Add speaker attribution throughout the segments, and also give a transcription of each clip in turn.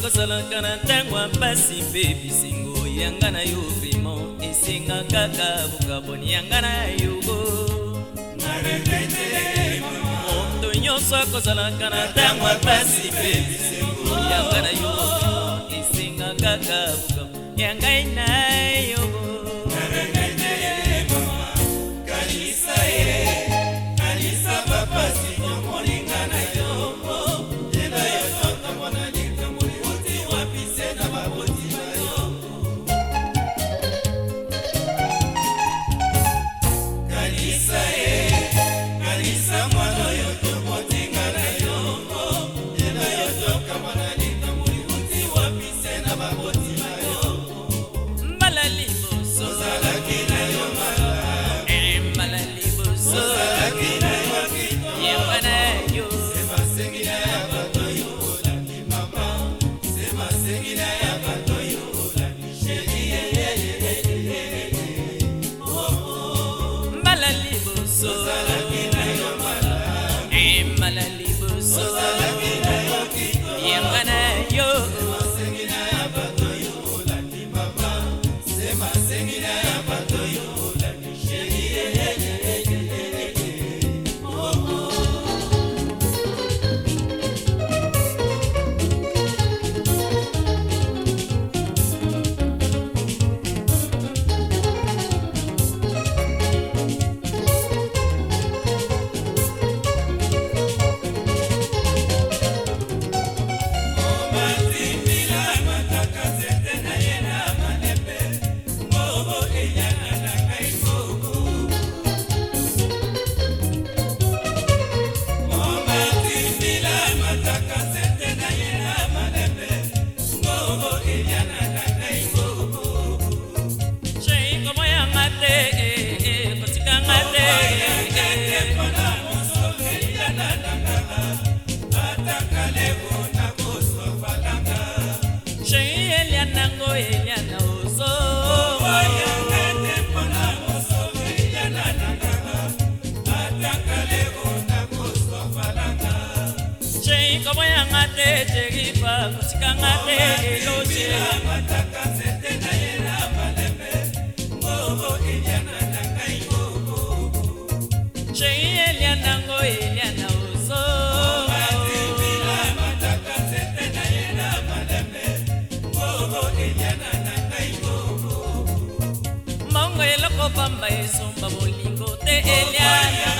Speaker 1: kozalaka na ntango ya mpasi mpe bisengo yanga na yo vrima esenga kaka bokaboni yanga na yogo moto nyonso akozalaka na ntango ya mpasi mpe bisengo yanga na yo esenga kaka bokaboni yangai
Speaker 2: na yogo
Speaker 1: pamba esomba bolingo te eliana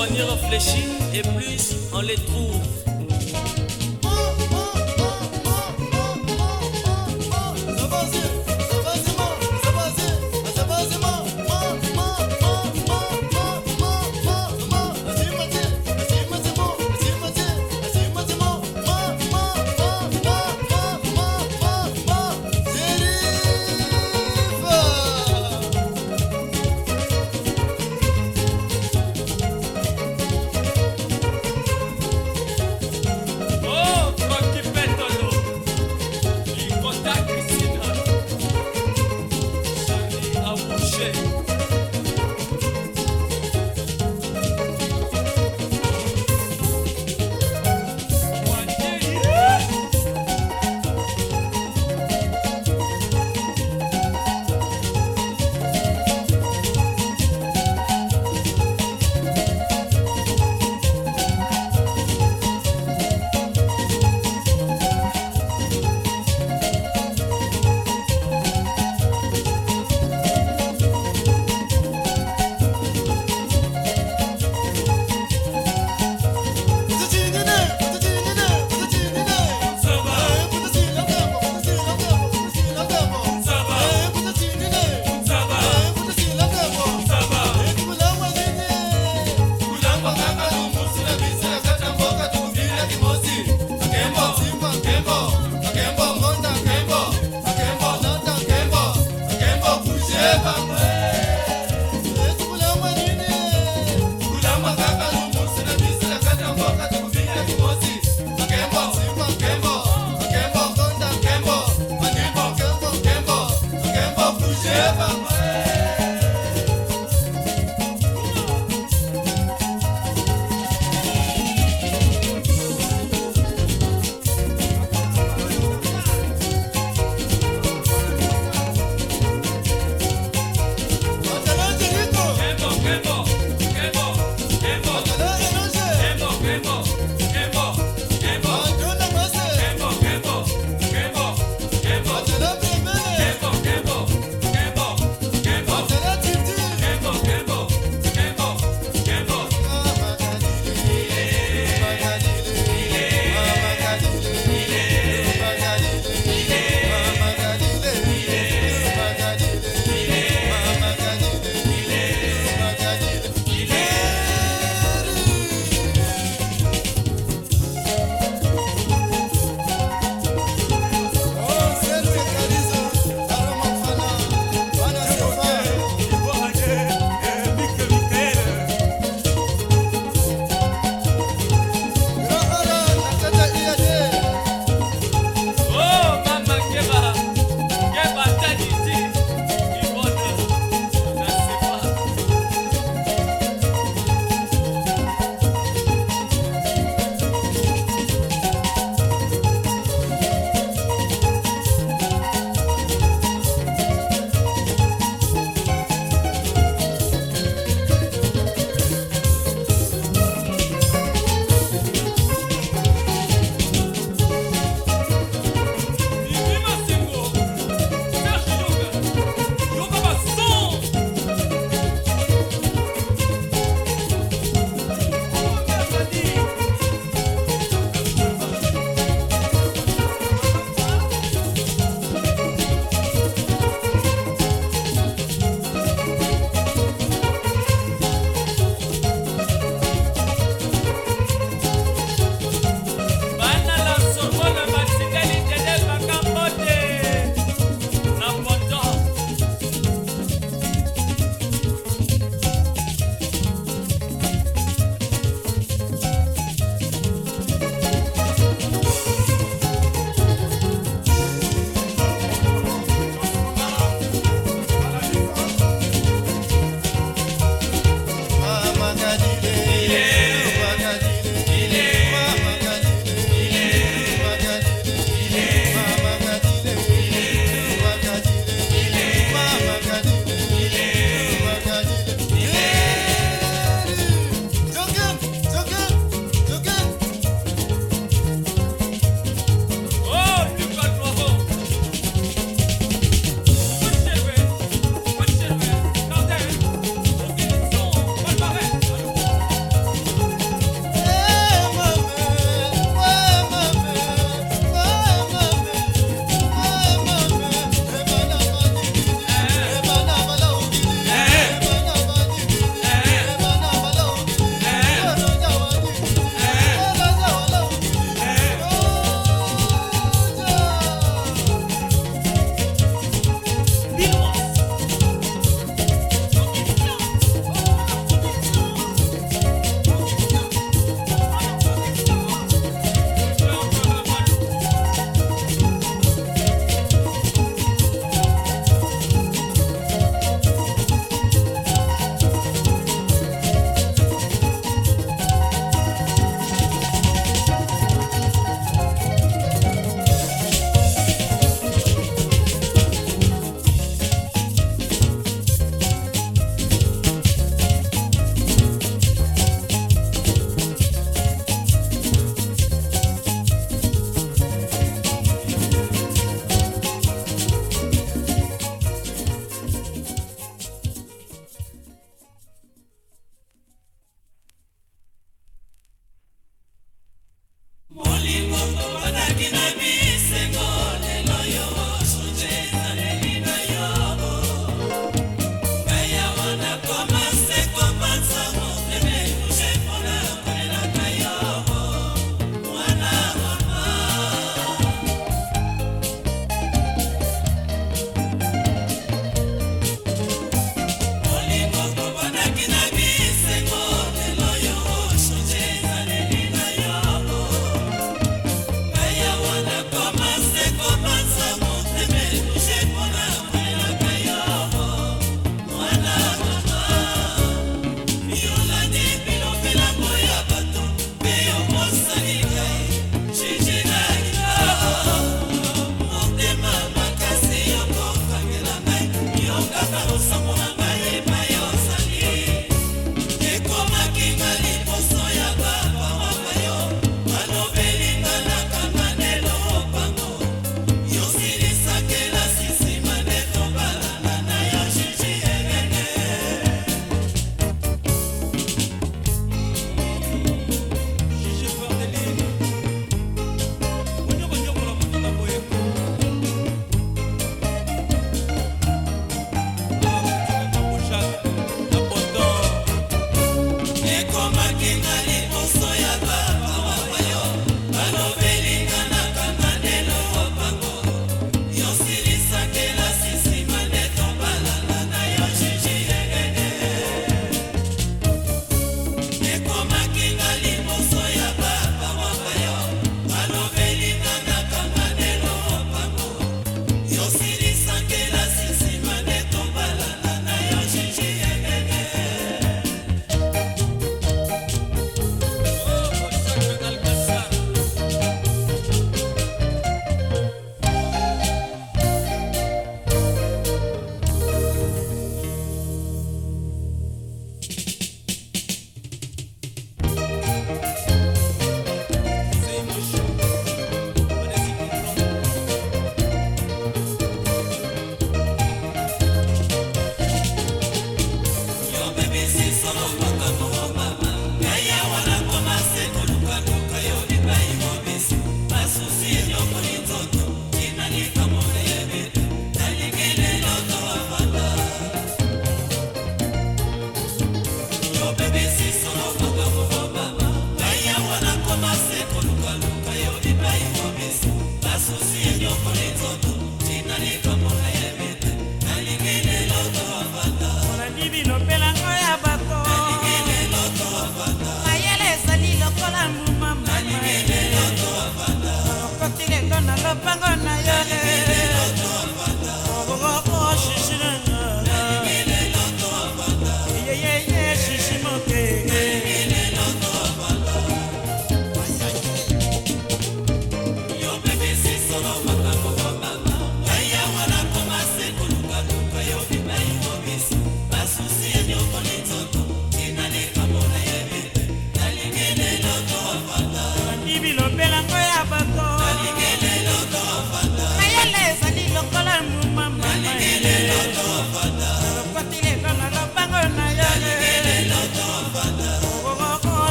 Speaker 2: on y réfléchit
Speaker 1: et plus on les trouve.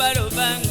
Speaker 1: Baruban